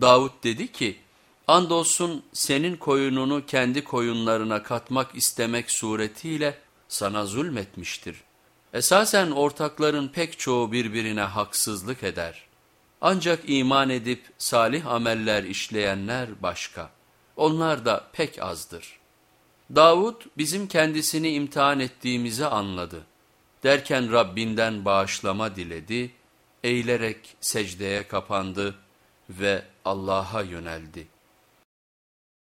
Davud dedi ki, andolsun senin koyununu kendi koyunlarına katmak istemek suretiyle sana zulmetmiştir. Esasen ortakların pek çoğu birbirine haksızlık eder. Ancak iman edip salih ameller işleyenler başka. Onlar da pek azdır. Davud bizim kendisini imtihan ettiğimizi anladı. Derken Rabbinden bağışlama diledi, eğilerek secdeye kapandı ve Allah'a yöneldi.